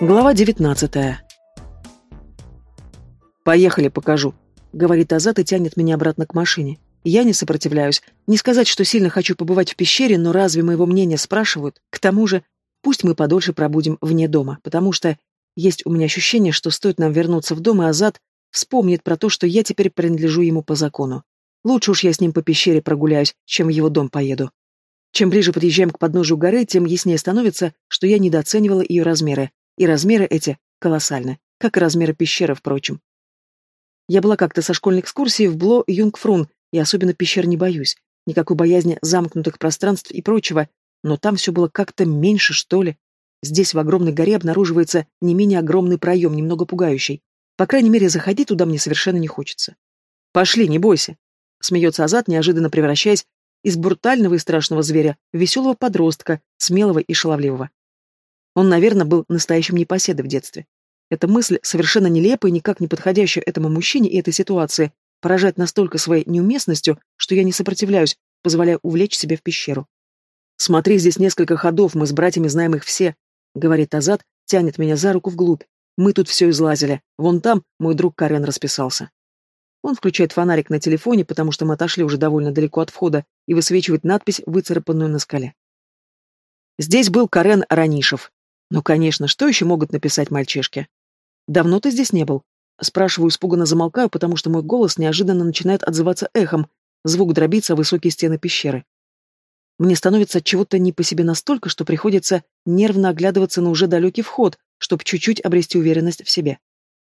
Глава 19 «Поехали, покажу», — говорит Азат и тянет меня обратно к машине. Я не сопротивляюсь. Не сказать, что сильно хочу побывать в пещере, но разве моего мнения спрашивают? К тому же, пусть мы подольше пробудем вне дома, потому что есть у меня ощущение, что стоит нам вернуться в дом, и Азат вспомнит про то, что я теперь принадлежу ему по закону. Лучше уж я с ним по пещере прогуляюсь, чем в его дом поеду. Чем ближе подъезжаем к подножию горы, тем яснее становится, что я недооценивала ее размеры, и размеры эти колоссальны, как и размеры пещеры, впрочем. Я была как-то со школьной экскурсией в Бло Юнгфрун, и особенно пещер не боюсь. Никакой боязни замкнутых пространств и прочего, но там все было как-то меньше, что ли. Здесь в огромной горе обнаруживается не менее огромный проем, немного пугающий. По крайней мере, заходить туда мне совершенно не хочется. «Пошли, не бойся», — смеется Азат, неожиданно превращаясь из брутального и страшного зверя в веселого подростка, смелого и шаловливого. Он, наверное, был настоящим непоседой в детстве. Эта мысль, совершенно нелепая и никак не подходящая этому мужчине и этой ситуации, поражает настолько своей неуместностью, что я не сопротивляюсь, позволяя увлечь себя в пещеру. «Смотри, здесь несколько ходов, мы с братьями знаем их все», — говорит Азат, тянет меня за руку вглубь. «Мы тут все излазили. Вон там мой друг Карен расписался». Он включает фонарик на телефоне, потому что мы отошли уже довольно далеко от входа, и высвечивает надпись, выцарапанную на скале. Здесь был Карен Ранишев, ну, конечно, что еще могут написать мальчишки? Давно ты здесь не был? Спрашиваю, испуганно замолкаю, потому что мой голос неожиданно начинает отзываться эхом, звук дробится о высокие стены пещеры. Мне становится чего-то не по себе настолько, что приходится нервно оглядываться на уже далекий вход, чтобы чуть-чуть обрести уверенность в себе.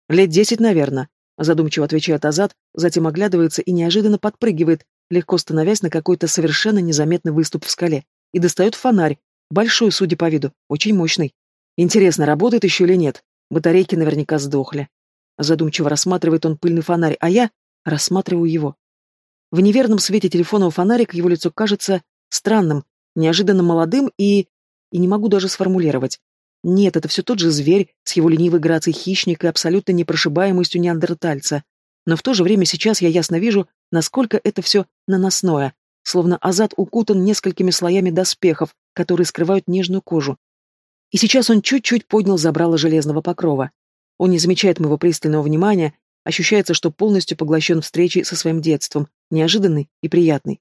Лет десять, наверное, задумчиво отвечает Азат, затем оглядывается и неожиданно подпрыгивает, легко становясь на какой-то совершенно незаметный выступ в скале, и достает фонарь, большой, судя по виду, очень мощный. Интересно, работает еще или нет? Батарейки наверняка сдохли. Задумчиво рассматривает он пыльный фонарь, а я рассматриваю его. В неверном свете телефонного фонарика его лицо кажется странным, неожиданно молодым и... и не могу даже сформулировать. Нет, это все тот же зверь с его ленивой грацией хищника и абсолютно непрошибаемостью неандертальца. Но в то же время сейчас я ясно вижу, насколько это все наносное, словно азат укутан несколькими слоями доспехов, которые скрывают нежную кожу. И сейчас он чуть-чуть поднял забрало железного покрова. Он не замечает моего пристального внимания, ощущается, что полностью поглощен встречей со своим детством, неожиданный и приятный.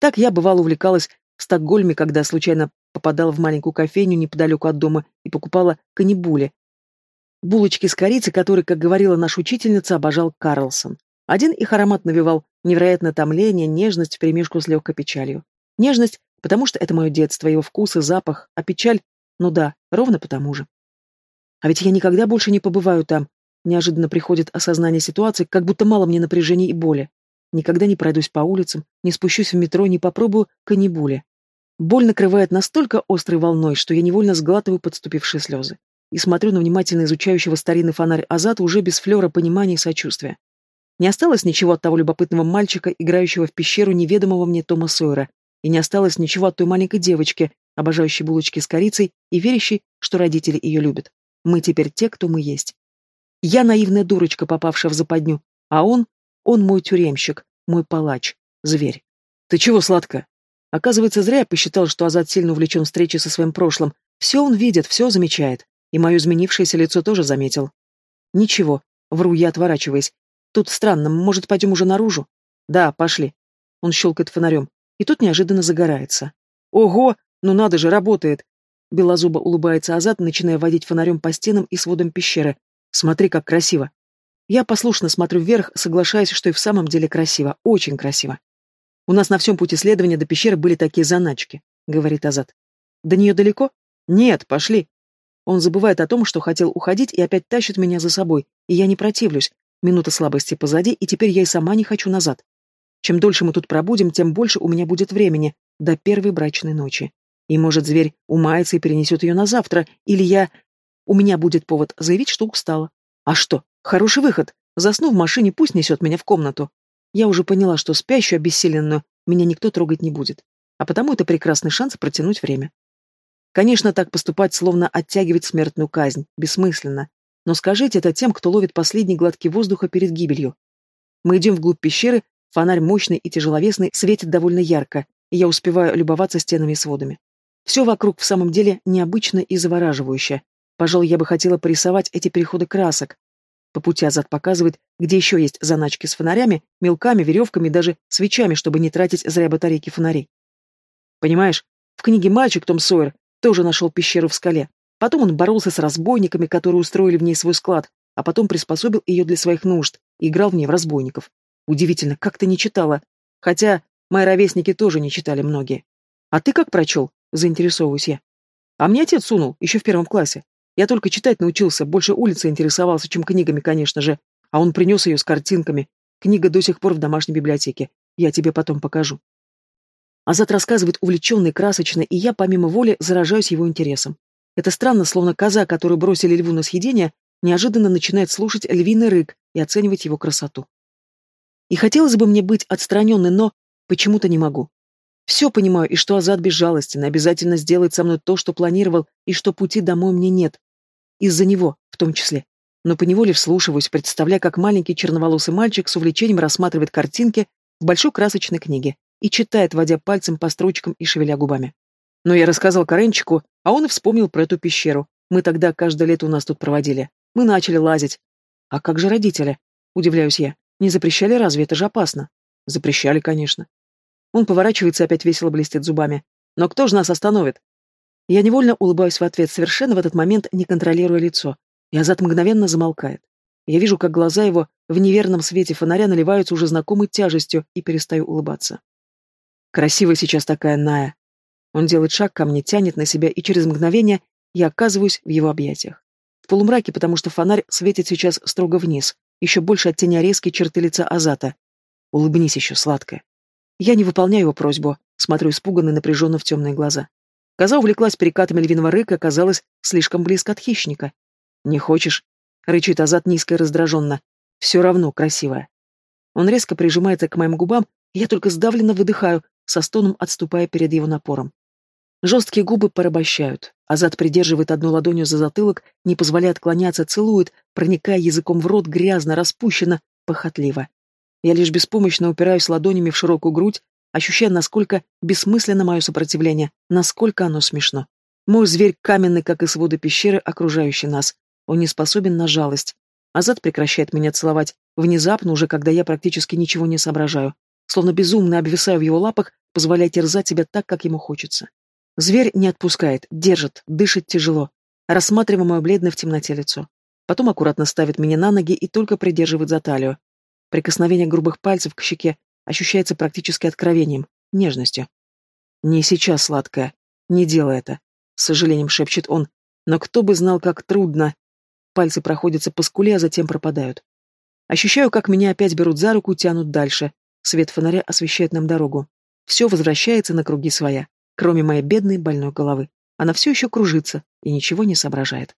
Так я, бывало, увлекалась в Стокгольме, когда случайно попадала в маленькую кофейню неподалеку от дома и покупала канибули. Булочки с корицей, которые, как говорила наша учительница, обожал Карлсон. Один их аромат навевал невероятное томление, нежность вперемешку с легкой печалью. Нежность, потому что это мое детство, его вкус и запах, а печаль, ну да, ровно потому же. А ведь я никогда больше не побываю там. Неожиданно приходит осознание ситуации, как будто мало мне напряжения и боли. Никогда не пройдусь по улицам, не спущусь в метро, не попробую канибули. Боль накрывает настолько острой волной, что я невольно сглатываю подступившие слезы. И смотрю на внимательно изучающего старинный фонарь Азата уже без флера понимания и сочувствия. Не осталось ничего от того любопытного мальчика, играющего в пещеру неведомого мне Тома Сойера, и не осталось ничего от той маленькой девочки, обожающей булочки с корицей и верящей, что родители ее любят. Мы теперь те, кто мы есть. Я наивная дурочка, попавшая в западню, а он, он мой тюремщик, мой палач, зверь. Ты чего, сладко? Оказывается, зря я посчитал, что Азат сильно увлечен встречей со своим прошлым. Все он видит, все замечает. И мое изменившееся лицо тоже заметил. Ничего, вру я, отворачиваясь. Тут странно, может, пойдем уже наружу? Да, пошли. Он щелкает фонарем. И тут неожиданно загорается. Ого, ну надо же, работает. Белозубо улыбается Азат, начиная водить фонарем по стенам и сводам пещеры. Смотри, как красиво. Я послушно смотрю вверх, соглашаясь, что и в самом деле красиво, очень красиво. У нас на всем пути следования до пещеры были такие заначки, говорит Азат. До нее далеко? Нет, пошли. Он забывает о том, что хотел уходить, и опять тащит меня за собой, и я не противлюсь. Минута слабости позади, и теперь я и сама не хочу назад. Чем дольше мы тут пробудем, тем больше у меня будет времени, до первой брачной ночи. И, может, зверь умается и перенесет ее на завтра, или я... У меня будет повод заявить, что устала. А что? Хороший выход. Засну в машине, пусть несет меня в комнату. Я уже поняла, что спящую, обессиленную, меня никто трогать не будет. А потому это прекрасный шанс протянуть время. Конечно, так поступать, словно оттягивать смертную казнь, бессмысленно. Но скажите это тем, кто ловит последние глотки воздуха перед гибелью. Мы идем вглубь пещеры, фонарь мощный и тяжеловесный, светит довольно ярко, и я успеваю любоваться стенами и сводами. Все вокруг в самом деле необычно и завораживающе. Пожалуй, я бы хотела порисовать эти переходы красок. По пути Азат показывает, где еще есть заначки с фонарями, мелками, веревками, даже свечами, чтобы не тратить зря батарейки фонарей. Понимаешь, в книге «Мальчик» Том Сойер тоже нашел пещеру в скале. Потом он боролся с разбойниками, которые устроили в ней свой склад, а потом приспособил ее для своих нужд и играл в ней в разбойников. Удивительно, как ты не читала. Хотя мои ровесники тоже не читали многие. А ты как прочел? Заинтересовываюсь я. А мне отец сунул, еще в первом классе. Я только читать научился, больше улицы интересовался, чем книгами, конечно же. А он принес ее с картинками. Книга до сих пор в домашней библиотеке. Я тебе потом покажу. Азат рассказывает увлеченно и красочно, и я, помимо воли, заражаюсь его интересом. Это странно, словно коза, которую бросили льву на съедение, неожиданно начинает слушать львиный рык и оценивать его красоту. И хотелось бы мне быть отстраненной, но почему-то не могу. Все понимаю, и что Азат безжалостен, обязательно сделает со мной то, что планировал, и что пути домой мне нет. Из-за него, в том числе. Но поневоле вслушиваюсь, представляя, как маленький черноволосый мальчик с увлечением рассматривает картинки в большой красочной книге и читает, водя пальцем по строчкам и шевеля губами. Но я рассказал Каренчику, а он и вспомнил про эту пещеру. Мы тогда каждое лето у нас тут проводили. Мы начали лазить. А как же родители? Удивляюсь я. Не запрещали разве? Это же опасно. Запрещали, конечно. Он поворачивается опять весело блестит зубами. Но кто же нас остановит? Я невольно улыбаюсь в ответ, совершенно в этот момент не контролируя лицо. И Азат мгновенно замолкает. Я вижу, как глаза его в неверном свете фонаря наливаются уже знакомой тяжестью и перестаю улыбаться. Красивая сейчас такая Ная. Он делает шаг ко мне, тянет на себя, и через мгновение я оказываюсь в его объятиях. В полумраке, потому что фонарь светит сейчас строго вниз, еще больше оттеня резкие черты лица Азата. Улыбнись еще, сладкая. Я не выполняю его просьбу, смотрю испуганно и напряженно в темные глаза. Коза увлеклась перекатами львиного рыка, оказалась слишком близко от хищника. «Не хочешь?» — рычит Азат низко и раздраженно. «Все равно красивая». Он резко прижимается к моим губам, и я только сдавленно выдыхаю, со стоном отступая перед его напором. Жесткие губы порабощают. Азат придерживает одну ладонью за затылок, не позволяя отклоняться, целует, проникая языком в рот грязно, распущенно, похотливо. Я лишь беспомощно упираюсь ладонями в широкую грудь, ощущая, насколько бессмысленно мое сопротивление, насколько оно смешно. Мой зверь каменный, как и своды пещеры, окружающий нас. Он не способен на жалость. Азат прекращает меня целовать, внезапно, уже когда я практически ничего не соображаю. Словно безумно обвисаю в его лапах, позволяя терзать себя так, как ему хочется. Зверь не отпускает, держит, дышит тяжело, рассматривая мое бледное в темноте лицо. Потом аккуратно ставит меня на ноги и только придерживает за талию. Прикосновение грубых пальцев к щеке ощущается практически откровением, нежностью. «Не сейчас, сладкая. Не делай это», — с сожалением шепчет он. «Но кто бы знал, как трудно». Пальцы проходятся по скуле, а затем пропадают. Ощущаю, как меня опять берут за руку и тянут дальше. Свет фонаря освещает нам дорогу. Все возвращается на круги своя, кроме моей бедной больной головы. Она все еще кружится и ничего не соображает.